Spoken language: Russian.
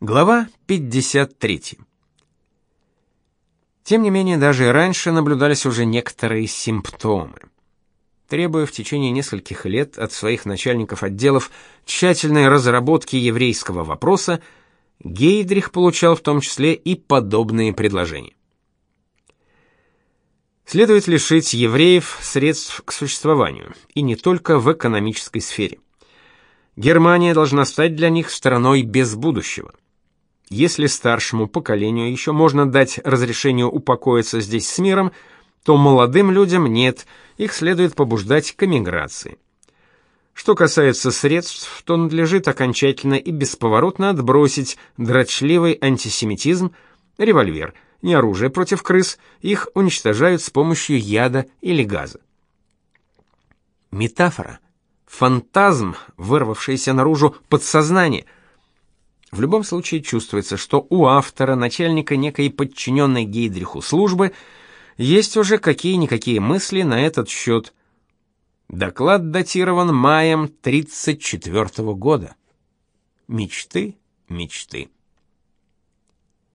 Глава 53. Тем не менее, даже и раньше наблюдались уже некоторые симптомы. Требуя в течение нескольких лет от своих начальников отделов тщательной разработки еврейского вопроса, Гейдрих получал в том числе и подобные предложения. Следует лишить евреев средств к существованию, и не только в экономической сфере. Германия должна стать для них страной без будущего. Если старшему поколению еще можно дать разрешение упокоиться здесь с миром, то молодым людям нет, их следует побуждать к эмиграции. Что касается средств, то надлежит окончательно и бесповоротно отбросить дрочливый антисемитизм, револьвер, не оружие против крыс, их уничтожают с помощью яда или газа. Метафора, фантазм, вырвавшийся наружу подсознание – в любом случае чувствуется, что у автора, начальника некой подчиненной Гейдриху службы, есть уже какие-никакие мысли на этот счет. Доклад датирован маем 34 -го года. Мечты, мечты.